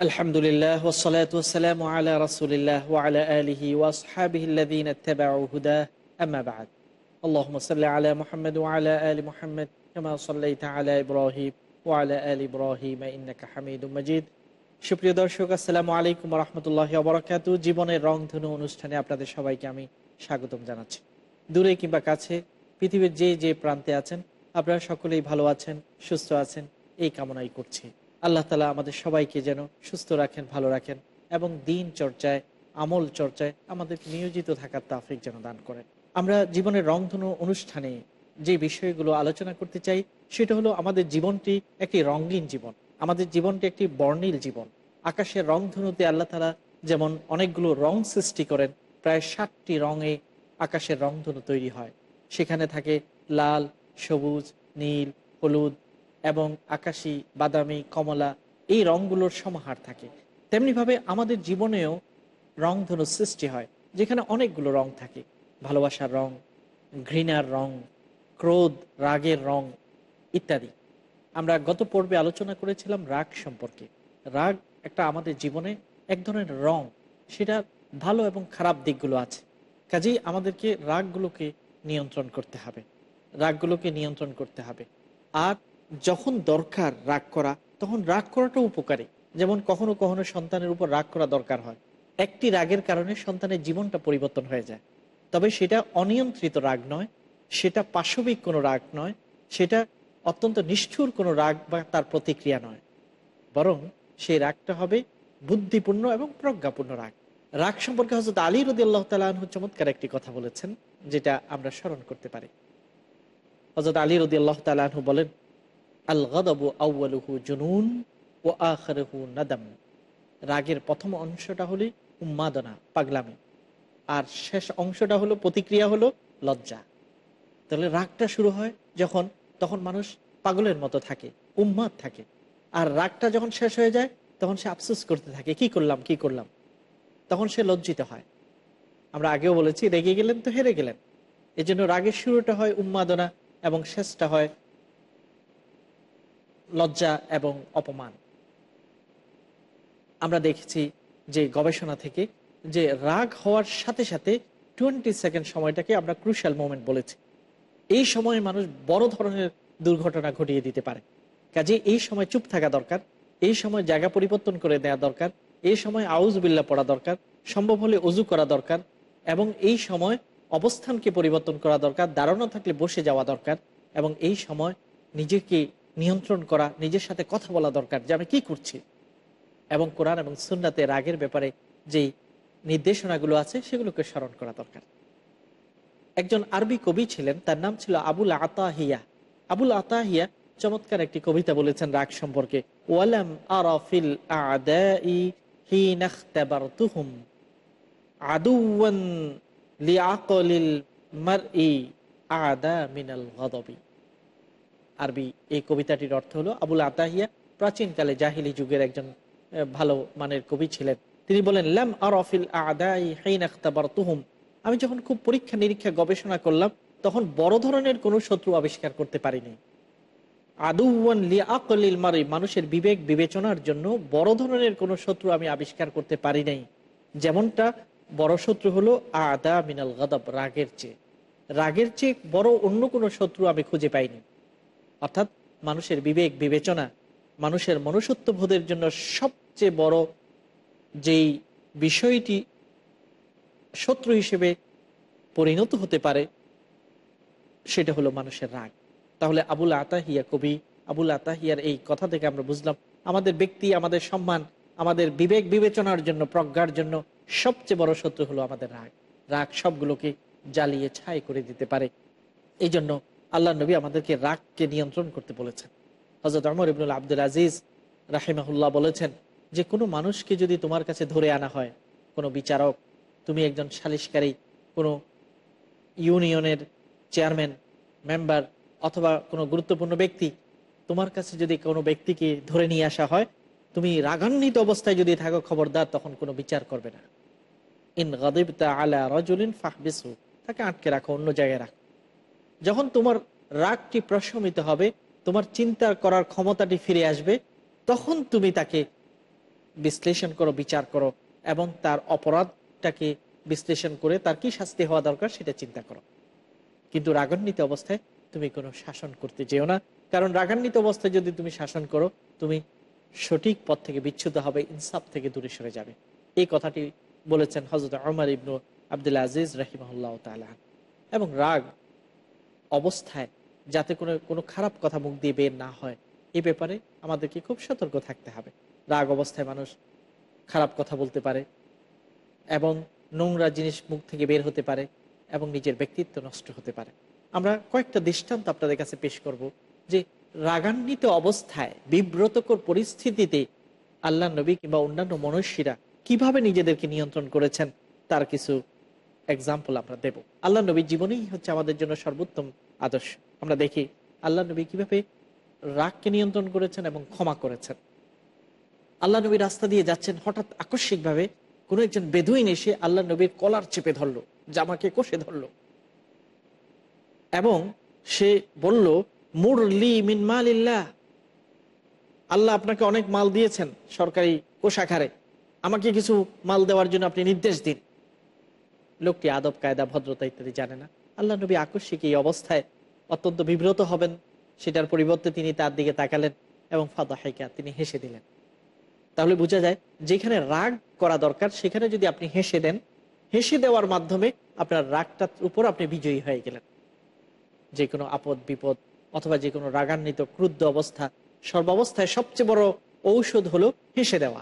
আলহামদুলিল্লাহ ওসলাত ওসালাম আলা রসুলিল্লাহ ওয়ালা আলিহি ওয়াসহাবিহিল্লাযীন ইত্তাবাউ হুদা আম্মা বা'দ اللهم صل على محمد وعلى آل محمد كما صليت على إبراهيم وعلى آل إبراهيم إنك حميد مجيد সুপ্রিয় দর্শক আসসালামু আলাইকুম রহমতুল্লাহ অবরাকাত জীবনের রংধনু অনুষ্ঠানে আপনাদের সবাইকে আমি স্বাগতম জানাচ্ছি দূরে কিংবা কাছে পৃথিবীর যে যে প্রান্তে আছেন আপনারা সকলেই ভালো আছেন সুস্থ আছেন এই কামনাই করছি আল্লাহ তালা আমাদের সবাইকে যেন সুস্থ রাখেন, ভালো রাখেন এবং দিন চর্চায়, আমল চর্চায় আমাদেরকে নিয়োজিত থাকার তাফিক যেন দান করেন। আমরা জীবনের রংধনু অনুষ্ঠানে যে বিষয়গুলো আলোচনা করতে চাই, সেটা হলো আমাদের জীবনটি একটি রঙিন জীবন, আমাদের জীবনটি একটি বর্ণিল জীবন। আকাশের রংধনুতে আল্লাহ তালা যেমন অনেকগুলো রং সৃষ্টি করেন, প্রায় ষাটটি রঙে আকাশের রংধনু তৈরি হয়। সেখানে থাকে লাল, সবুজ, নীল, হলুদ এবং আকাশি, বাদামি, কমলা এই রঙগুলোর সমাহার থাকে। তেমনিভাবে আমাদের জীবনেও রংধনু সৃষ্টি হয়, যেখানে অনেকগুলো রং থাকে। ভালোবাসার রং, ঘৃণার রং, ক্রোধ, রাগের রং ইত্যাদি। আমরা গত পর্বে আলোচনা করেছিলাম রাগ সম্পর্কে। রাগ একটা আমাদের জীবনে এক ধরনের রং, সেটা ভালো এবং খারাপ দিকগুলো আছে। কাজেই আমাদেরকে রাগগুলোকে নিয়ন্ত্রণ করতে হবে। রাগগুলোকে নিয়ন্ত্রণ করতে হবে। আর যখন দরকার রাগ করা, তখন রাগ করাটাও উপকারী। যেমন কখনো কখনো সন্তানের উপর রাগ করা দরকার হয়। একটি রাগের কারণে সন্তানের জীবনটা পরিবর্তন হয়ে যায়। তবে সেটা অনিয়ন্ত্রিত রাগ নয়, সেটা পাশবিক কোনো রাগ নয়, সেটা অত্যন্ত নিষ্ঠুর কোনো রাগ বা তার প্রতিক্রিয়া নয়। বরং সেই রাগটা হবে বুদ্ধিপূর্ণ এবং প্রজ্ঞাপূর্ণ রাগ। রাগ সম্পর্কে হজরত আলী রদি আল্লাহ তালু চমৎকার একটি কথা বলেছেন, যেটা আমরা স্মরণ করতে পারি। হজরত আলী রদি আল্লাহ তালু বলেন আল গদবু আউ্বালুহু জুনুন ও আখরহু নাদাম। রাগের প্রথম অংশটা হলো উন্মাদনা পাগলামি। আর শেষ অংশটা হলো প্রতিক্রিয়া হলো লজ্জা। তাহলে রাগটা শুরু হয় যখন, তখন মানুষ পাগলের মতো থাকে, উম্মাদ থাকে। আর রাগটা যখন শেষ হয়ে যায়, তখন সে আফসোস করতে থাকে, কি করলাম কি করলাম? তখন সে লজ্জিত হয়। আমরা আগেও বলেছি, রেগে গেলেন তো হেরে গেলেন। এই জন্য রাগের শুরুটা হয় উন্মাদনা এবং শেষটা হয় লজ্জা এবং অপমান। আমরা দেখেছি যে গবেষণা থেকে যে রাগ হওয়ার সাথে সাথে টোয়েন্টি সেকেন্ড সময়টাকে আমরা ক্রুশাল মোমেন্ট বলেছি। এই সময়ে মানুষ বড় ধরনের দুর্ঘটনা ঘটিয়ে দিতে পারে। কাজে এই সময় চুপ থাকা দরকার, এই সময় জায়গা পরিবর্তন করে দেওয়া দরকার, এই সময় আউজবিল্লা পড়া দরকার, সম্ভব হলে অজু করা দরকার এবং এই সময় অবস্থানকে পরিবর্তন করা দরকার, দাঁড়ানো থাকলে বসে যাওয়া দরকার এবং এই সময় নিজেকে নিয়ন্ত্রণ করা, নিজের সাথে কথা বলা দরকার যে আমি কি করছি। এবং কোরআন এবং সুন্নাতে রাগের ব্যাপারে যেই নির্দেশনাগুলো আছে সেগুলোকে স্মরণ করা দরকার। একজন আরবি কবি ছিলেন, তার নাম ছিল আবুল আতাহিয়া। আবুল আতাহিয়া চমৎকার একটি কবিতা বলেছেন রাগ সম্পর্কে, ওয়ালাম আরাফিল আদা মিনাল গদবি। আরবি এই কবিতাটির অর্থ হলো আবুল আতাহিয়া, প্রাচীনকালে জাহিলি যুগের একজন ভালো মানের কবি ছিলেন। তিনি বলেন ল্যাম আর অফিল আদাই হাইন আখতাবার তুহুম আমি যখন খুব পরীক্ষা নিরীক্ষা গবেষণা করলাম, তখন বড় ধরনের কোনো শত্রু আবিষ্কার করতে পারিনি। মারি, মানুষের বিবেক বিবেচনার জন্য বড় ধরনের কোনো শত্রু আমি আবিষ্কার করতে পারি নাই। যেমনটা বড় শত্রু হলো আদা মিনাল গদব, রাগের চেয়ে। রাগের চেয়ে বড় অন্য কোনো শত্রু আমি খুঁজে পাইনি। অর্থাৎ মানুষের বিবেক, বিবেচনা, মানুষের মনুষ্যত্ববোধের জন্য সবচেয়ে বড় যেই বিষয়টি শত্রু হিসেবে পরিণত হতে পারে, সেটা হলো মানুষের রাগ। তাহলে আবুল আতাহিয়া কবি, আবুল আতাহিয়ার এই কথা থেকে আমরা বুঝলাম, আমাদের ব্যক্তি, আমাদের সম্মান, আমাদের বিবেক বিবেচনার জন্য, প্রজ্ঞার জন্য সবচেয়ে বড় শত্রু হলো আমাদের রাগ। রাগ সবগুলোকে জ্বালিয়ে ছাই করে দিতে পারে। এই জন্য আল্লাহ নবী আমাদেরকে রাগকে নিয়ন্ত্রণ করতে বলেছেন। হজরত আমর ইবনুল আব্দুল আজিজ রাহিমাহুল্লাহ বলেছেন যে, কোনো মানুষকে যদি তোমার কাছে ধরে আনা হয়, কোনো বিচারক, তুমি একজন সালিশকারী, কোনো ইউনিয়নের চেয়ারম্যান, মেম্বার অথবা কোনো গুরুত্বপূর্ণ ব্যক্তি, তোমার কাছে যদি কোনো ব্যক্তিকে ধরে নিয়ে আসা হয়, তুমি রাগান্বিত অবস্থায় যদি থাকো খবরদার, তখন কোনো বিচার করবে না। ইন গদিবতা আলা রজুলিন ফাহবিসু তাকে আটকে রাখো, অন্য জায়গায় রাখো। যখন তোমার রাগটি প্রশমিত হবে, তোমার চিন্তা করার ক্ষমতাটি ফিরে আসবে, তখন তুমি তাকে বিশ্লেষণ করো, বিচার করো, এবং তার অপরাধটাকে বিশ্লেষণ করে তার কি শাস্তি হওয়া দরকার সেটা চিন্তা করো। কিন্তু রাগান্বিত অবস্থায় তুমি কোনো শাসন করতে যেও না, কারণ রাগান্বিত অবস্থায় যদি তুমি শাসন করো, তুমি সঠিক পথ থেকে বিচ্ছুত হবে, ইনসাফ থেকে দূরে সরে যাবে। এই কথাটি বলেছেন হজরত আমর ইবনু আবদুল আজিজ রাহিমাহুল্লাহ তালা এবং রাগ অবস্থায় যাতে কোনো কোনো খারাপ কথা মুখ দিয়ে বের না হয়। এ ব্যাপারে আমাদেরকে খুব সতর্ক থাকতে হবে। রাগ অবস্থায় মানুষ খারাপ কথা বলতে পারে এবং নোংরা জিনিস মুখ থেকে বের হতে পারে এবং নিজের ব্যক্তিত্ব নষ্ট হতে পারে। আমরা কয়েকটা দৃষ্টান্ত আপনাদের কাছে পেশ করব যে রাগান্বিত অবস্থায় বিব্রতকর পরিস্থিতিতে আল্লাহ নবী কিংবা অন্যান্য মনুষ্যীরা কীভাবে নিজেদেরকে নিয়ন্ত্রণ করেছেন, তার কিছু এক্সাম্পল আমরা দেব। আল্লাহ নবীর জীবনেই হচ্ছে আমাদের জন্য সর্বোত্তম আদর্শ। আমরা দেখি আল্লাহ নবী কীভাবে রাগকে নিয়ন্ত্রণ করেছেন এবং ক্ষমা করেছেন। আল্লাহ নবী রাস্তা দিয়ে যাচ্ছেন, হঠাৎ আকস্মিকভাবে কোনো একজন বেদুইন এসে আল্লাহ নবীর কলার চেপে ধরলো, জামাকে কষে ধরলো। এবং সে বলল মুরলি মিনমালিল্লাহ আল্লাহ আপনাকে অনেক মাল দিয়েছেন সরকারি কোষাখারে আমাকে কিছু মাল দেওয়ার জন্য আপনি নির্দেশ দিন। লোকটি আদব, কায়দা, ভদ্রতা ইত্যাদি জানে না। আল্লাহ নবী আকস্মিক এই অবস্থায় অত্যন্ত বিব্রত হবেন। সেটার পরিবর্তে তিনি তার দিকে তাকালেন এবং ফাদা হাইকা তিনি হেসে দিলেন। তাহলে বোঝা যায়, যেখানে রাগ করা দরকার, সেখানে যদি আপনি হেসে দেন, হেসে দেওয়ার মাধ্যমে আপনার রাগটার উপর আপনি বিজয়ী হয়ে গেলেন। যে কোনো আপদ, বিপদ অথবা যে কোনো রাগান্বিত, ক্রুদ্ধ অবস্থা সর্বাবস্থায় সবচেয়ে বড় ঔষধ হলো হেসে দেওয়া।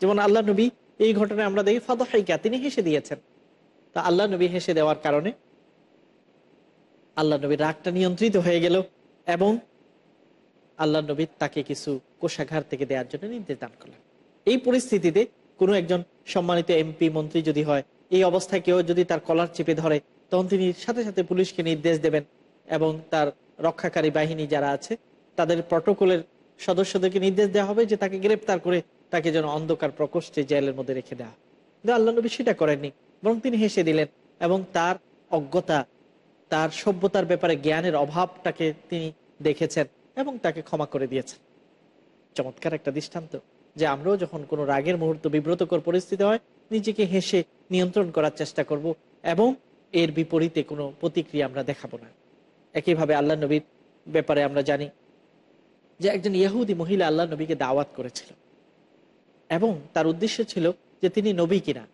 যেমন আল্লাহ নবী এই ঘটনায় আমরা দেখি ফাদা হাইকা তিনি হেসে দিয়েছেন। তা আল্লাহ নবী হেসে দেওয়ার কারণে আল্লাহ নবীর রাগটা নিয়ন্ত্রিত হয়ে গেল এবং আল্লাহ নবী তাকে কিছু কোষাঘার থেকে দেওয়ার জন্য নির্দেশ দান করলেন। এই পরিস্থিতিতে কোনো একজন সম্মানিত এমপি, মন্ত্রী যদি হয়, এই অবস্থায় কেউ যদি তার কলার চেপে ধরে, তখন তিনি সাথে সাথে পুলিশকে নির্দেশ দেবেন এবং তার রক্ষাকারী বাহিনী যারা আছে, তাদের প্রটোকলের সদস্যদেরকে নির্দেশ দেওয়া হবে যে তাকে গ্রেপ্তার করে তাকে যেন অন্ধকার প্রকোষ্ঠে জেলের মধ্যে রেখে দেওয়া কিন্তু আল্লাহ নবী সেটা করেননি। বরং তিনি হেসে দিলেন এবং তার অজ্ঞতা, তার সভ্যতার ব্যাপারে জ্ঞানের অভাবটাকে তিনি দেখেছেন এবং তাকে ক্ষমা করে দিয়েছেন। চমৎকার একটা দৃষ্টান্ত যে আমরাও যখন কোনো রাগের মুহূর্ত বিব্রতকর পরিস্থিতি হয়, নিজেকে হেসে নিয়ন্ত্রণ করার চেষ্টা করব এবং এর বিপরীতে কোনো প্রতিক্রিয়া আমরা দেখাবো না। একইভাবে আল্লাহ নবীর ব্যাপারে আমরা জানি যে একজন ইহুদি মহিলা আল্লাহ নবীকে দাওয়াত করেছিল এবং তার উদ্দেশ্য ছিল যে তিনি নবী কিনা।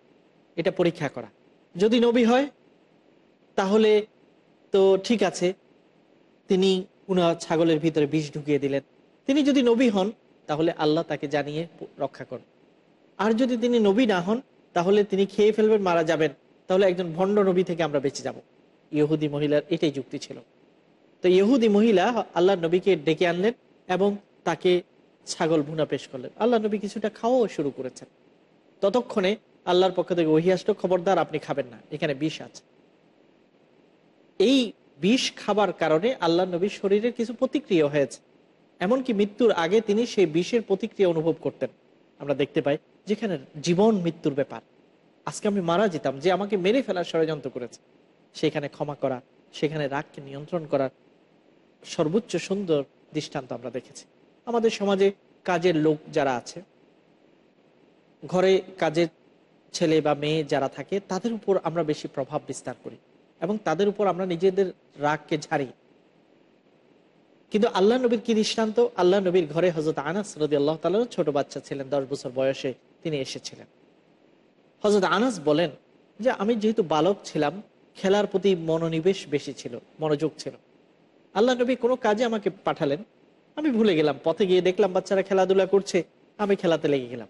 এটা পরীক্ষা করা। যদি নবী হয়, তাহলে তো ঠিক আছে, তিনি উনার ছাগলের ভিতরে বিষ ঢুকিয়ে দিলেন। তিনি যদি নবী হন, তাহলে আল্লাহ তাকে জানিয়ে রক্ষা করুন। আর যদি তিনি নবী না হন, তাহলে তিনি খেয়ে ফেলবেন, মারা যাবেন। তাহলে একজন ভণ্ড নবী থেকে আমরা বেঁচে যাব। ইহুদি মহিলার এটাই যুক্তি ছিল। তো ইহুদি মহিলা আল্লাহ নবীকে ডেকে আনলেন এবং তাকে ছাগল ভুনা পেশ করলেন। আল্লাহ নবী কিছুটা খাওয়াও শুরু করেছেন। ততক্ষণে আল্লাহর পক্ষ থেকে ওহি আসলো, খবরদার, আপনি খাবেন না। এখানে বিষ আছে। এই বিষ খাবার কারণে আল্লাহ নবীর শরীরের কিছু প্রতিক্রিয়া হয়েছে। এমনকি মৃত্যুর আগে তিনি সেই বিষের প্রতিক্রিয়া অনুভব করতেন। আমরা দেখতে পাই যেখানে জীবন মৃত্যুর ব্যাপার। আজকে আমি মারা যেতাম, যে আমাকে মেরে ফেলার ষড়যন্ত্র করেছে। সেখানে ক্ষমা করা, সেখানে রাগকে নিয়ন্ত্রণ করার সর্বোচ্চ সুন্দর দৃষ্টান্ত আমরা দেখেছি। আমাদের সমাজে কাজের লোক যারা আছে, ঘরে কাজের ছেলে বা মেয়ে যারা থাকে, তাদের উপর আমরা বেশি প্রভাব বিস্তার করি এবং তাদের উপর আমরা নিজেদের রাগকে ঝাড়ি। কিন্তু আল্লাহ নবীর কি দৃষ্টান্ত? আল্লাহ নবীর ঘরে হজরত আনাস রদি আল্লাহ তালা ছোট বাচ্চা ছিলেন, দশ বছর বয়সে তিনি এসেছিলেন। হজরত আনাস বলেন যে, আমি যেহেতু বালক ছিলাম, খেলার প্রতি মনোনিবেশ বেশি ছিল, মনোযোগ ছিল। আল্লাহ নবী কোনো কাজে আমাকে পাঠালেন। আমি ভুলে গেলাম, পথে গিয়ে দেখলাম বাচ্চারা খেলাধুলা করছে, আমি খেলাতে লেগে গেলাম।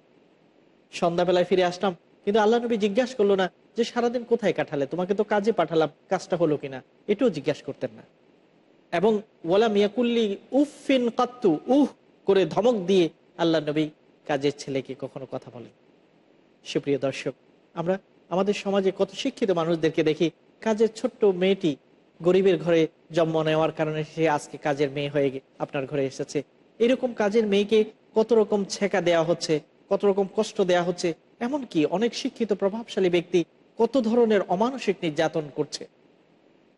সন্ধ্যাবেলায় ফিরে আসলাম কিন্তু আল্লাহ নবী জিজ্ঞাসা করল না যে সারাদিন কোথায় কাটালে? তোমাকে তো কাজে পাঠালাম, কাজটা হলো কিনা? এটাও জিজ্ঞাসা করতেন না। এবং ওলা মিয়াকুল্লি উফিন কাত্তু, উহ, করে ধমক দিয়ে আল্লাহ নবী কাজের ছেলেকে কখনো কথা বলেন। সুপ্রিয় দর্শক, আমরা আমাদের সমাজে কত শিক্ষিত মানুষদেরকে দেখি, কাজের ছোট্ট মেয়েটি গরিবের ঘরে জন্ম নেওয়ার কারণে সে আজকে কাজের মেয়ে হয়ে আপনার ঘরে এসেছে। এরকম কাজের মেয়েকে কত রকম ছেঁকা দেয়া হচ্ছে, কত রকম কষ্ট দেয়া হচ্ছে এমনকি অনেক শিক্ষিত প্রভাবশালী ব্যক্তি কত ধরনের অমানসিক নির্যাতন করছে?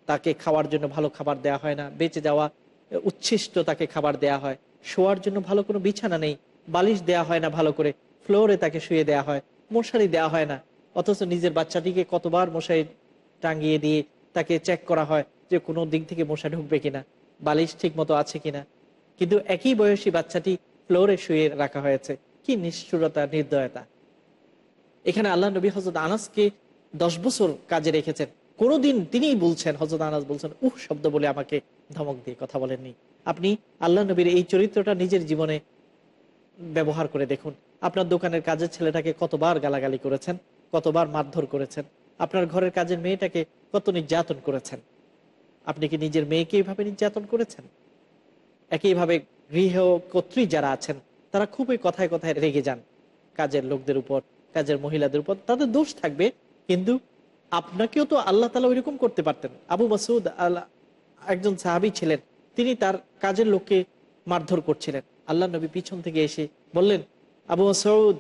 তাকে খাওয়ার জন্য ভালো খাবার দেওয়া হয় না, বেঁচে যাওয়া, উচ্ছিষ্ট তাকে খাবার দেয়া হয়, শোয়ার জন্য ভালো কোনো বিছানা নেই, বালিশ দেয়া হয় না ভালো করে, ফ্লোরে তাকে শুয়ে দেয়া হয়, মশারি দেওয়া হয় না, অথচ নিজের বাচ্চাটিকে কতবার মশারি টাঙ্গিয়ে দিয়ে তাকে চেক করা হয় যে কোনো দিক থেকে মশা ঢুকবে কিনা, বালিশ ঠিক মতো আছে কিনা। কিন্তু একই বয়সী বাচ্চাটি ফ্লোরে শুয়ে রাখা হয়েছে। কি নিষ্ঠুরতা, নির্দয়তা। এখানে আল্লাহ নবী হজরত আনাসকে দশ বছর কাজে রেখেছেন। কোনোদিন তিনিই বলছেন হজরত আনাস বলছেন, উহ, শব্দ বলে আমাকে ধমক দিয়ে কথা বলেননি। আপনি আল্লাহ নবীর এই চরিত্রটা নিজের জীবনে ব্যবহার করে দেখুন। আপনার দোকানের কাজের ছেলেটাকে কতবার গালাগালি করেছেন, কতবার মারধর করেছেন, আপনার ঘরের কাজের মেয়েটাকে কত নির্যাতন করেছেন। আপনি কি নিজের মেয়েকে এইভাবে নির্যাতন করেছেন? একইভাবে গৃহ কর্ত্রী যারা আছেন, তারা খুবই কথায় কথায় রেগে যান কাজের লোকদের উপর। কাজের মহিলাদের উপর তাদের দোষ থাকবে, কিন্তু আপনাকেও তো আল্লাহ তালা ওইরকম করতে পারতেন। আবু মাসুদ আল্লাহ একজন সাহাবি ছিলেন, তিনি তার কাজের লোককে মারধর করছিলেন। আল্লাহ নবী পিছন থেকে এসে বললেন, আবু মাসুদ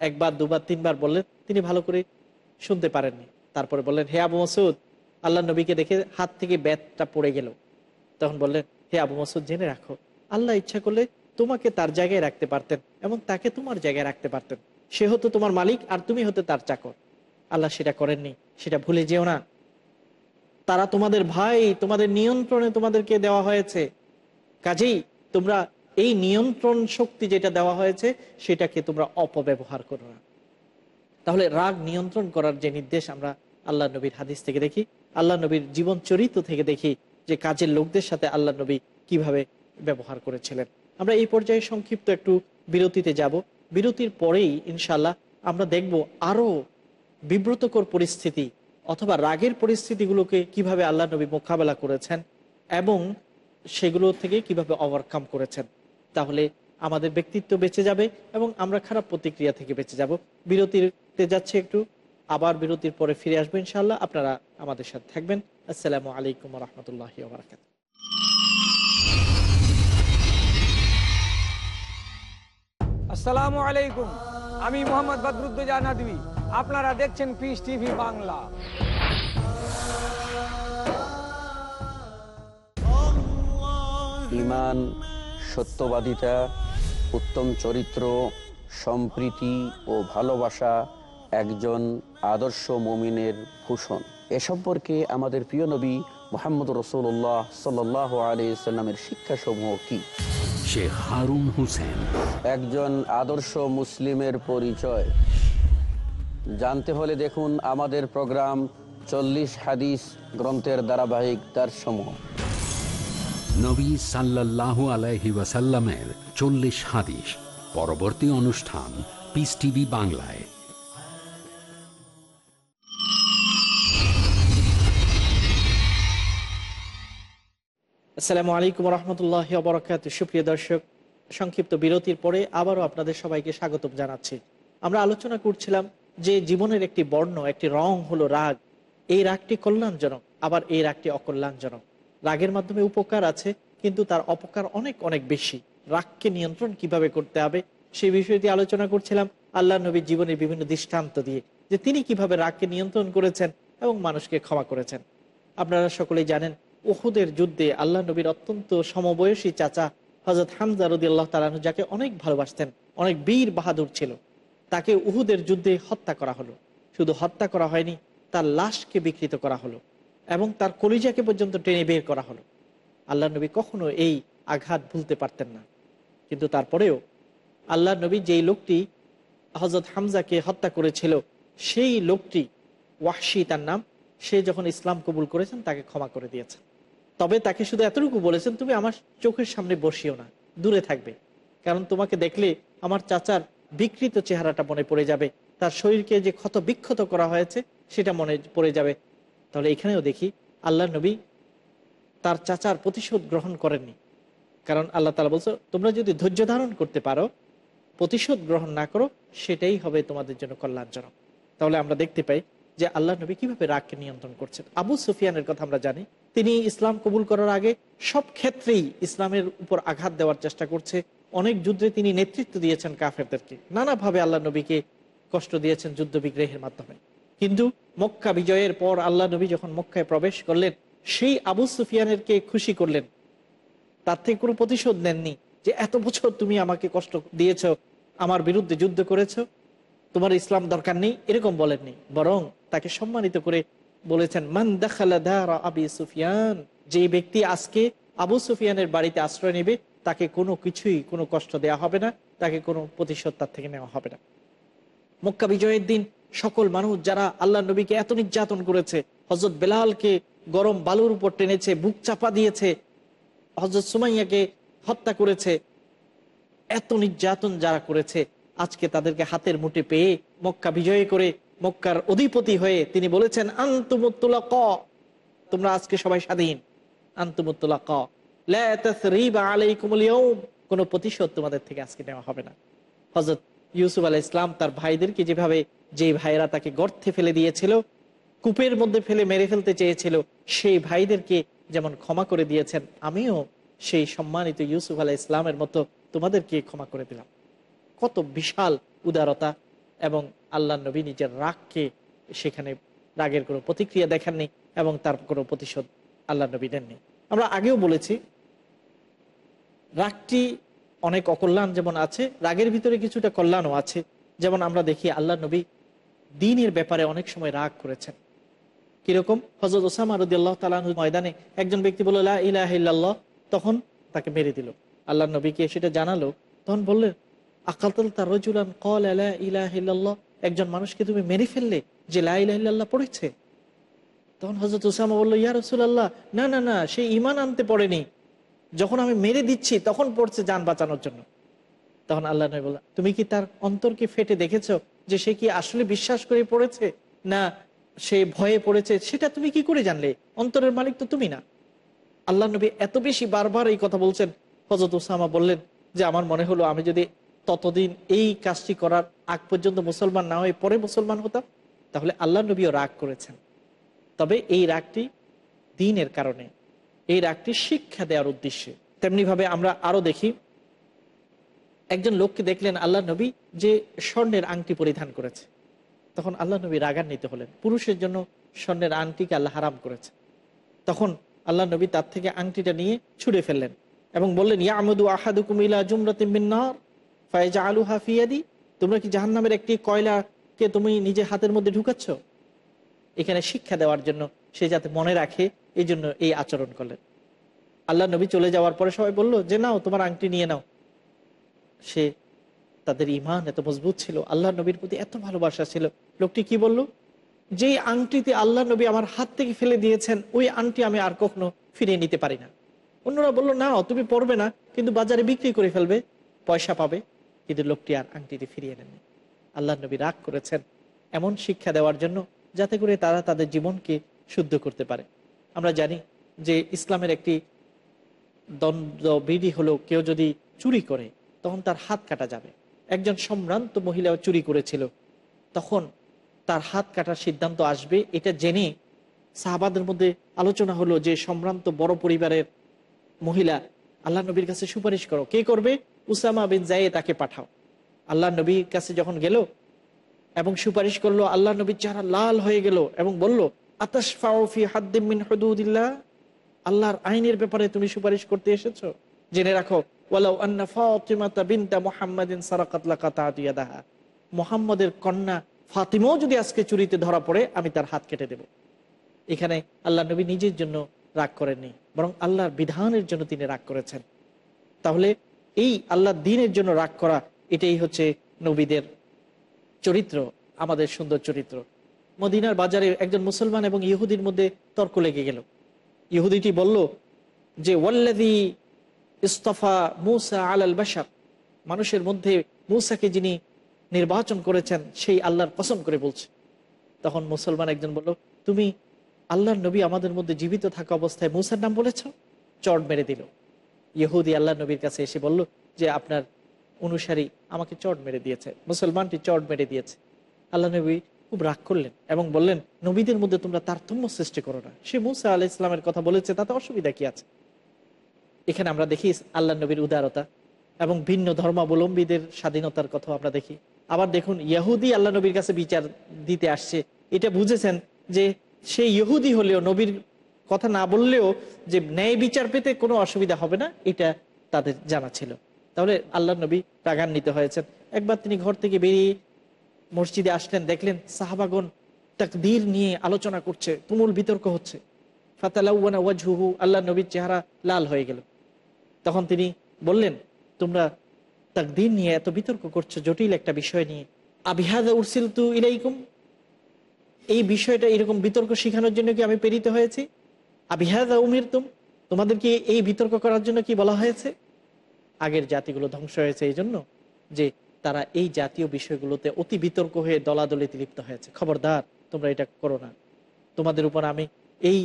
একবার, দুবার, তিনবার বললেন, তিনি ভালো করে শুনতে পারেননি। তারপরে বললেন, হে আবু মাসুদ আল্লাহ নবীকে দেখে হাত থেকে ব্যাতটা পড়ে গেল। তখন বললেন, হে আবু মাসুদ জেনে রাখো, আল্লাহ ইচ্ছা করলে তোমাকে তার জায়গায় রাখতে পারতেন এবং তাকে তোমার জায়গায় রাখতে পারতেন। সে হতো তোমার মালিক আর তুমি হতে তার চাকর। আল্লাহ সেটা করেননি, সেটা ভুলে যেও না। তারা তোমাদের ভাই, তোমাদের নিয়ন্ত্রণে তোমাদেরকে দেওয়া হয়েছে। কাজেই তোমরা এই নিয়ন্ত্রণ শক্তি যেটা দেওয়া হয়েছে, সেটাকে তোমরা অপব্যবহার করো না। তাহলে রাগ নিয়ন্ত্রণ করার যে নির্দেশ আমরা আল্লাহ নবীর হাদিস থেকে দেখি, আল্লাহ নবীর জীবন চরিত্র থেকে দেখি যে কাজের লোকদের সাথে আল্লাহ নবী কীভাবে ব্যবহার করেছিলেন। আমরা এই পর্যায়ে সংক্ষিপ্ত একটু বিরতিতে যাব। বিরতির পরেই ইনশাল্লাহ আমরা দেখব আরও বিব্রতকর পরিস্থিতি অথবা রাগের পরিস্থিতিগুলোকে কীভাবে আল্লাহ নবী মোকাবেলা করেছেন এবং সেগুলো থেকে কীভাবে ওভারকাম করেছেন। তাহলে আমাদের ব্যক্তিত্ব বেঁচে যাবে এবং আমরা খারাপ প্রতিক্রিয়া থেকে বেঁচে যাব। বিরতিতে যাচ্ছে একটু। আবার বিরতির পরে ফিরে আসব ইনশাল্লাহ আপনারা আমাদের সাথে থাকবেন। আসসালামু আলাইকুম রহমতুল্লাহ আসসালামু আলাইকুম। আমি মোহাম্মদ বদরুদ্দোজা নদী আপনারা দেখছেন পিস টিভি বাংলা। ইমান, সত্যবাদিতা, উত্তম চরিত্র, সম্প্রীতি ও ভালোবাসা একজন আদর্শ মমিনের ভূষণ। এ সম্পর্কে আমাদের প্রিয় নবী মোহাম্মদ রসুল্লাহ সাল আলি সাল্লামের শিক্ষাসমূহ কি? শেখ হারুন হোসেন। একজন আদর্শ মুসলিমের পরিচয়। জানতে হলে দেখুন আমাদের প্রোগ্রাম চল্লিশ হাদিস গ্রন্থের ধারাবাহিক তার সমূহ নবী সাল্লাল্লাহু আলাইহি ওয়াসাল্লামের চল্লিশ হাদিস। পরবর্তী অনুষ্ঠান পিস টিভি বাংলায়। আসসালামু আলাইকুম রহমতুল্লাহ বরকাত সুপ্রিয় দর্শক, সংক্ষিপ্ত বিরতির পরে আবারও আপনাদের সবাইকে স্বাগতম জানাচ্ছি। আমরা আলোচনা করছিলাম যে জীবনের একটি বর্ণ, একটি রং হলো রাগ। এই রাগটি কল্যাণজনক, আবার এই রাগটি অকল্যাণজনক। রাগের মাধ্যমে উপকার আছে, কিন্তু তার অপকার অনেক অনেক বেশি। রাগকে নিয়ন্ত্রণ কীভাবে করতে হবে সেই বিষয়টি আলোচনা করছিলাম আল্লাহ নবীর জীবনের বিভিন্ন দৃষ্টান্ত দিয়ে, যে তিনি কীভাবে রাগকে নিয়ন্ত্রণ করেছেন এবং মানুষকে ক্ষমা করেছেন। আপনারা সকলেই জানেন ওহুদের যুদ্ধে আল্লাহ নবীর অত্যন্ত সমবয়সী চাচা হজরত হামজা রদি আল্লাহ তালানু যাকে অনেক ভালোবাসতেন, অনেক বীর বাহাদুর ছিল, তাকে উহুদের যুদ্ধে হত্যা করা হলো। শুধু হত্যা করা হয়নি, তার লাশকে বিকৃত করা হলো এবং তার কলিজাকে পর্যন্ত টেনে বের করা হলো। আল্লাহ নবী কখনো এই আঘাত ভুলতে পারতেন না। কিন্তু তারপরেও আল্লাহ নবী যেই লোকটি হজরত হামজাকে হত্যা করেছিল, সেই লোকটি ওয়াহশি তার নাম, সে যখন ইসলাম কবুল করেছেন তাকে ক্ষমা করে দিয়েছেন। তবে তাকে শুধু এতটুকু বলেছেন, তুমি আমার চোখের সামনে বসিও না, দূরে থাকবে। কারণ তোমাকে দেখলে আমার চাচার বিকৃত চেহারাটা মনে পড়ে যাবে। তার শরীরকে যে ক্ষত বিক্ষত করা হয়েছে, সেটা মনে পড়ে যাবে। তাহলে এখানেও দেখি আল্লাহ নবী তার চাচার প্রতিশোধ গ্রহণ করেননি। কারণ আল্লাহ তালা বলছো, তোমরা যদি ধৈর্য ধারণ করতে পারো, প্রতিশোধ গ্রহণ না করো, সেটাই হবে তোমাদের জন্য কল্যাণজনক। তাহলে আমরা দেখতে পাই যে আল্লাহ নবী কীভাবে রাগকে নিয়ন্ত্রণ করছেন। আবু সুফিয়ানের কথা আমরা জানি তিনি ইসলাম কবুল করার আগে সব ক্ষেত্রেই ইসলামের উপর আঘাত দেওয়ার চেষ্টা করছে। অনেক যুদ্ধে তিনি নেতৃত্ব দিয়েছেন কাফেরদেরকে। নানাভাবে আল্লাহ নবীকে কষ্ট দিয়েছেন যুদ্ধ বিগ্রহের মাধ্যমে। কিন্তু মক্কা বিজয়ের পর আল্লাহ নবী যখন মক্কায় প্রবেশ করলেন, সেই আবু সুফিয়ানেরকে খুশি করলেন। তার থেকে কোনো প্রতিশোধ নেননি যে, এত বছর তুমি আমাকে কষ্ট দিয়েছ, আমার বিরুদ্ধে যুদ্ধ করেছ, তোমার ইসলাম দরকার নেই। এরকম বলেননি। বরং তাকে সম্মানিত করে বলেছেন, মান দেখালা আবি সুফিয়ান যে ব্যক্তি আজকে আবু সুফিয়ানের বাড়িতে আশ্রয় নেবে, তাকে কোনো কিছুই, কোনো কষ্ট দেওয়া হবে না, তাকে কোনো প্রতিশোধ তার থেকে নেওয়া হবে না। মক্কা বিজয়ের দিন সকল মানুষ যারা আল্লাহ নবীকে এত নির্যাতন করেছে হজরত বেলালকে গরম বালুর উপর টেনেছে, বুক চাপা দিয়েছে হজরত সুমাইয়াকে হত্যা করেছে, এত নির্যাতন যারা করেছে, আজকে তাদেরকে হাতের মুঠে পেয়ে মক্কা বিজয় করে মক্কার অধিপতি হয়ে তিনি বলেছেন আন্তমুত্তুলা ক তোমরা আজকে সবাই স্বাধীন। আন্তমুত্তুলা ক কোনো প্রতিশোধ তোমাদের থেকে আজকে নেওয়া হবে না। হজরত ইউসুফ আলাহ ইসলাম তার ভাইদেরকে যেভাবে যে ভাইরা তাকে গর্তে ফেলে দিয়েছিল, কূপের মধ্যে ফেলে মেরে ফেলতে চেয়েছিল, সেই ভাইদেরকে যেমন ক্ষমা করে দিয়েছেন, আমিও সেই সম্মানিত ইউসুফ আলাহ ইসলামের মতো তোমাদেরকে ক্ষমা করে দিলাম। কত বিশাল উদারতা এবং আল্লাহ নবী নিজের রাগকে সেখানে রাগের কোনো প্রতিক্রিয়া দেখাননি এবং তার কোনো প্রতিশোধ আল্লাহ নবী নেননি আমরা আগেও বলেছি, রাগটি অনেক অকল্যাণ যেমন আছে, রাগের ভিতরে কিছুটা কল্যাণও আছে। যেমন আমরা দেখি আল্লাহ নবী দিনের ব্যাপারে অনেক সময় রাগ করেছেন। কীরকম? হজরত ওসামা রদি আল্লাহ তালাহ ময়দানে একজন ব্যক্তি বলল ইল্লাল্লাহ। তখন তাকে মেরে দিল। আল্লাহ নবীকে সেটা জানালো। তখন বললেন আকাতল তার রজুলান কল আলা ইল্লাল্লাহ। একজন মানুষকে তুমি মেরে ফেললে যে লা ইলাহ পড়েছে? তখন হজরত ওসামা বলল, ইয়া রসুল্লাহ না না না, সে ইমান আনতে পড়েনি। যখন আমি মেরে দিচ্ছি, তখন পড়ছে যান বাঁচানোর জন্য। তখন আল্লাহ নবী বলল তুমি কি তার অন্তরকে ফেটে দেখেছ যে সে কি আসলে বিশ্বাস করে পড়েছে? না, সে ভয়ে পড়েছে। সেটা তুমি কি করে জানলে? অন্তরের মালিক তো তুমি না। আল্লাহ নবী এত বেশি বারবার এই কথা বলছেন। হজরত ওসামা বললেন যে, আমার মনে হলো আমি যদি ততদিন এই কাজটি করার আগ পর্যন্ত মুসলমান না হয়ে পরে মুসলমান হতাম, তাহলে আল্লাহ নবীও রাগ করেছেন। তবে এই রাগটি দিনের কারণে, এই রাগটি শিক্ষা দেওয়ার উদ্দেশ্যে। তেমনিভাবে আমরা আরও দেখি, একজন লোককে দেখলেন আল্লাহ নবী যে স্বর্ণের আংটি পরিধান করেছে। তখন আল্লাহ নবী রাগান্বিত হলেন, পুরুষের জন্য স্বর্ণের আংটিকে আল্লাহ হারাম করেছে। তখন আল্লাহ নবী তার থেকে আংটিটা নিয়ে ছুড়ে ফেললেন এবং বললেন ইয়া আমদু আহাদুকুমিলা জুমরাতিমিনার ফায়জা আলু হাফিয়াদি তোমরা কি জাহান নামের একটি কয়লাকে তুমি নিজে হাতের মধ্যে ঢুকাচ্ছ? এখানে শিক্ষা দেওয়ার জন্য সে যাতে মনে রাখে এই জন্য এই আচরণ করলেন আল্লাহ নবী চলে যাওয়ার পরে সবাই বলল, যে নাও, তোমার আংটি নিয়ে নাও। সে তাদের ইমান এত মজবুত ছিল, আল্লাহ নবীর প্রতি এত ভালোবাসা ছিল। লোকটি কি বলল, যেই আংটিতে আল্লাহ নবী আমার হাত থেকে ফেলে দিয়েছেন, ওই আংটি আমি আর কখনো ফিরিয়ে নিতে পারি না। অন্যরা বলল না তুমি পড়বে না, কিন্তু বাজারে বিক্রি করে ফেলবে, পয়সা পাবে। কিন্তু লোকটি আর আংটিটি ফিরিয়ে নেননি। আল্লাহ নবী রাগ করেছেন এমন শিক্ষা দেওয়ার জন্য যাতে করে তারা তাদের জীবনকে শুদ্ধ করতে পারে। আমরা জানি যে ইসলামের একটি দ্বন্দ্ববিধি হলো কেউ যদি চুরি করে, তখন তার হাত কাটা যাবে। একজন সম্ভ্রান্ত মহিলাও চুরি করেছিল, তখন তার হাত কাটার সিদ্ধান্ত আসবে। এটা জেনে সাহাবাদের মধ্যে আলোচনা হলো যে সম্ভ্রান্ত বড় পরিবারের মহিলা, আল্লাহ নবীর কাছে সুপারিশ করো, কে করবে? উসামা বিন জায়ে তাকে পাঠাও। আল্লাহ নবীর কাছে যখন গেল এবং সুপারিশ করল, আল্লাহ নবীর চেহারা লাল হয়ে গেল এবং বলল আতাস ফাউফি হাদ্দিমিন হদুদিল্লাহ? আল্লাহর আইনের ব্যাপারে তুমি সুপারিশ করতে এসেছ? জেনে রাখো মুহাম্মাদের কন্যা ফাতিমাও যদি আজকে চুরিতে ধরা পড়ে, আমি তার হাত কেটে দেব। এখানে আল্লাহ নবী নিজের জন্য রাগ করেননি, বরং আল্লাহর বিধানের জন্য তিনি রাগ করেছেন। তাহলে এই আল্লাহ দিনের জন্য রাগ করা, এটাই হচ্ছে নবীদের চরিত্র, আমাদের সুন্দর চরিত্র। মদিনার বাজারে একজন মুসলমান এবং ইহুদির মধ্যে তর্ক লেগে গেল। ইহুদিটি বলল যে ওয়াল্লাদি ইস্তফা মুসা আল আল বাসার মানুষের মধ্যে মুসাকে যিনি নির্বাচন করেছেন, সেই আল্লাহর পছন্দ করে বলছে। তখন মুসলমান একজন বলল, তুমি আল্লাহর নবী আমাদের মধ্যে জীবিত থাকা অবস্থায় মুসার নাম বলেছ? চট মেরে দিল। ইহুদি আল্লাহ নবীর কাছে এসে বলল যে, আপনার অনুসারী আমাকে চট মেরে দিয়েছে। মুসলমানটি চট মেরে দিয়েছে। আল্লাহ নবী খুব রাগ করলেন এবং বললেন, নবীদের মধ্যে তোমরা তারতম্য সৃষ্টি করো না। সে মুসা আলাহ ইসলামের কথা বলেছে, তাতে অসুবিধা কি আছে? এখানে আমরা দেখি আল্লাহ নবীর উদারতা এবং ভিন্ন ধর্মাবলম্বীদের স্বাধীনতার কথা আমরা দেখি। আবার দেখুন, ইহুদি আল্লাহ নবীর কাছে বিচার দিতে আসছে। এটা বুঝেছেন যে সে ইহুদি হলেও নবীর কথা না বললেও যে ন্যায় বিচার পেতে কোনো অসুবিধা হবে না, এটা তাদের জানা ছিল। তাহলে আল্লাহ নবী রাগান্বিত হয়েছেন। একবার তিনি ঘর থেকে বেরিয়ে মসজিদে আসলেন, দেখলেন সাহাবাগন তাকদীর নিয়ে আলোচনা করছে, তুমুল বিতর্ক হচ্ছে। ফাতালাউনা ওয়াজহুহু, আল্লাহ নবীর চেহারা লাল হয়ে গেল। তখন তিনি বললেন, তোমরা তাকদীর নিয়ে এত বিতর্ক করছ, জটিল একটা বিষয় নিয়ে। আবিহাদা উরসিল তু ইলাইকুম? এই বিষয়টা এরকম বিতর্ক শেখানোর জন্য কি আমি প্রেরিত হয়েছি? আবিহাদা উমির তুম তোমাদেরকে এই বিতর্ক করার জন্য কি বলা হয়েছে? আগের জাতিগুলো ধ্বংস হয়েছে এই জন্য যে তারা এই জাতীয় বিষয়গুলোতে অতি বিতর্ক হয়ে দলাদলিতে লিপ্ত হয়েছে। খবরদার, তোমরা এটা করো না। তোমাদের উপর আমি এই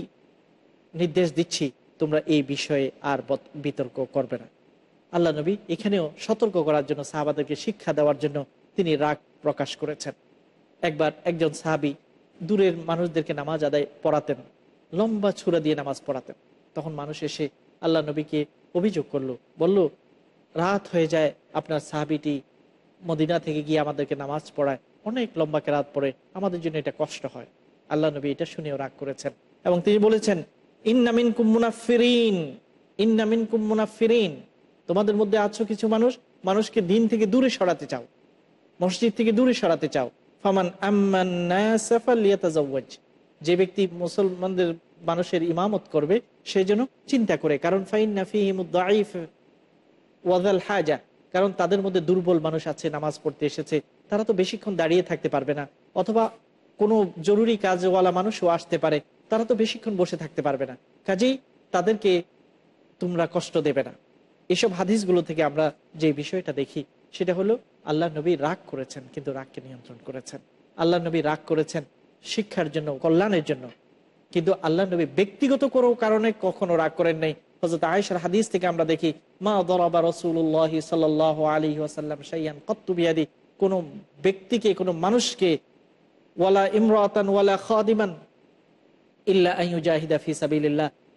নির্দেশ দিচ্ছি, তোমরা এই বিষয়ে আর বিতর্ক করবে না। আল্লাহ নবী এখানেও সতর্ক করার জন্য, সাহাবাদেরকে শিক্ষা দেওয়ার জন্য তিনি রাগ প্রকাশ করেছেন। একবার একজন সাহাবি দূরের মানুষদেরকে নামাজ আদায় পড়াতেন। লম্বা ছুরা দিয়ে নামাজ পড়াতেন। তখন মানুষ এসে আল্লাহ নবীকে অভিযোগ করল, বলল, রাত হয়ে যায়, আপনার সাহাবিটি মদিনা থেকে গিয়ে আমাদেরকে নামাজ পড়ায়। অনেক লম্বা রাত পড়ে, আমাদের জন্য এটা কষ্ট হয়। আল্লাহ নবী এটা শুনেও রাগ করেছেন। এবং তিনি বলেছেন ইন্নামিন কুম্মুনা ফিরিন ইন্নামিন কুম্মুনা ফিরিন তোমাদের মধ্যে আছো কিছু মানুষ, মানুষকে দিন থেকে দূরে সরাতে চাও, মসজিদ থেকে দূরে সরাতে চাও। ফামান আম্মান যে ব্যক্তি মুসলমানদের মানুষের ইমামত করবে, সে যেন চিন্তা করে। কারণ ফাইন নাফিহিমুদ্দাইফ ওয়াজাল হাজা। কারণ তাদের মধ্যে দুর্বল মানুষ আছে, নামাজ পড়তে এসেছে। তারা তো বেশিক্ষণ দাঁড়িয়ে থাকতে পারবে না। অথবা কোনো জরুরি কাজওয়ালা মানুষও আসতে পারে। তারা তো বেশিক্ষণ বসে থাকতে পারবে না। কাজেই তাদেরকে তোমরা কষ্ট দেবে না। এসব হাদিসগুলো থেকে আমরা যে বিষয়টা দেখি, সেটা হলো, আল্লাহ নবী রাগ করেছেন, কিন্তু রাগকে নিয়ন্ত্রণ করেছেন। আল্লাহ নবী রাগ করেছেন শিক্ষার জন্য, কল্যাণের জন্য। কিন্তু আল্লাহ নবী ব্যক্তিগত কোনো কারণে কখনো রাগ করেন নাই। হজরত আয়েশার হাদিস থেকে আমরা দেখি, মা দরাবা রসুল্লাহ সাল আলী ওয়াসাল্লাম সাইয়ান কত্তুবিয়াদি কোনো ব্যক্তিকে, কোনো মানুষকে, ওয়ালা ইমরাতান ওয়ালা খাদিমান ইল্লা আইয়ুজাহিদা ফি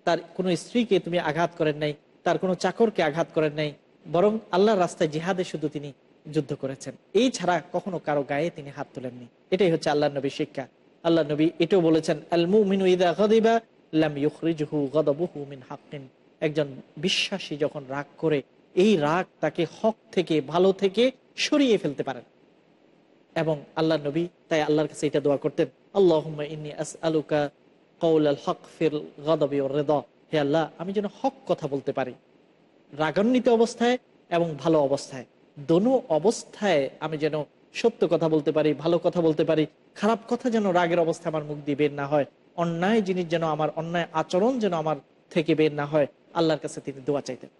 তার কোনো স্ত্রীকে তুমি আঘাত করেন নাই, তার কোনো চাকরকে আঘাত করেন নাই, বরং আল্লাহর রাস্তায় জিহাদে শুধু তিনি যুদ্ধ করেছেন। এই ছাড়া কখনো কারও গায়ে তিনি হাত তোলেননি। এটাই হচ্ছে আল্লাহ নবী শিক্ষা। আল্লাহ নবী এটাও বলেছেন একজন বিশ্বাসী যখন রাগ করে, এই রাগ তাকে হক থেকে, ভালো থেকে সরিয়ে ফেলতে পারেন এবং আল্লাহ নবী তাই আল্লাহর কাছে এটা দোয়া করতেন আল্লাহ আলুকা কৌল হক ফিল গদবি ও রেদ। হে আল্লাহ, আমি যেন হক কথা বলতে পারি। রাগান্বিত অবস্থায় এবং ভালো অবস্থায়। দোনো অবস্থায় আমি যেন সত্য কথা বলতে পারি, ভালো কথা বলতে পারি, খারাপ কথা যেন রাগের অবস্থায় আমার মুখ দিয়ে বের না হয়, অন্যায় জিনিস যেন আমার, অন্যায় আচরণ যেন আমার থেকে বের না হয়, আল্লাহর কাছে তিনি দোয়া চাইতেন।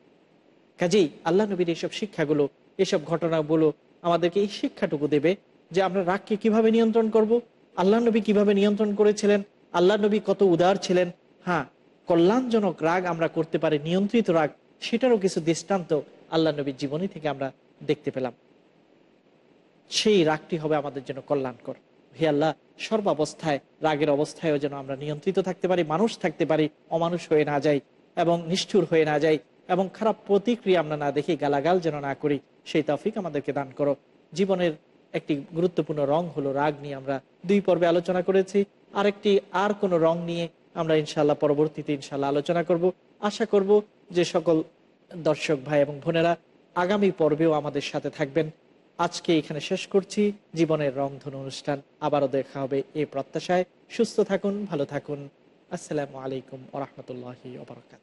কাজেই আল্লাহ নবীর এইসব শিক্ষাগুলো, এসব ঘটনাগুলো আমাদেরকে এই শিক্ষাটুকু দেবে যে আমরা রাগকে কীভাবে নিয়ন্ত্রণ করব, আল্লাহ নবী কীভাবে নিয়ন্ত্রণ করেছিলেন, আল্লাহ নবী কত উদার ছিলেন হ্যাঁ কল্যাণজনক রাগ আমরা করতে পারি, নিয়ন্ত্রিত রাগ, সেটারও কিছু দৃষ্টান্ত আল্লাহ নবীর জীবনী থেকে আমরা দেখতে পেলাম। সেই রাগটি হবে আমাদের জন্য কল্যাণকর। হে আল্লাহ, সর্বাবস্থায় রাগের অবস্থায়ও যেন আমরা নিয়ন্ত্রিত থাকতে পারি, মানুষ থাকতে পারি, অমানুষ হয়ে না যাই এবং নিষ্ঠুর হয়ে না যাই এবং খারাপ প্রতিক্রিয়া আমরা না দেখি গালাগাল যেন না করি, সেই তফিক আমাদেরকে দান করো। জীবনের একটি গুরুত্বপূর্ণ রং হলো রাগ নিয়ে আমরা দুই পর্বে আলোচনা করেছি। আরেকটি আর কোনো রং নিয়ে আমরা ইনশাল্লাহ পরবর্তীতে ইনশাল্লাহ আলোচনা করব। আশা করব যে সকল দর্শক ভাই এবং বোনেরা আগামী পর্বেও আমাদের সাথে থাকবেন। আজকে এখানে শেষ করছি। জীবনের রংধনু অনুষ্ঠান। আবারও দেখা হবে এ প্রত্যাশায়। সুস্থ থাকুন, ভালো থাকুন। আসসালামু আলাইকুম ওরহমতুল্লাহি ওবরাকাত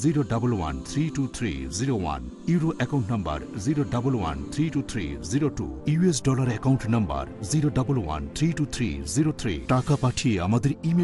zero double one three two three zero one euro account number zero double one three two three zero two US dollar account number zero double one three two three zero three টাকা পাঠিয়ে আমাদের email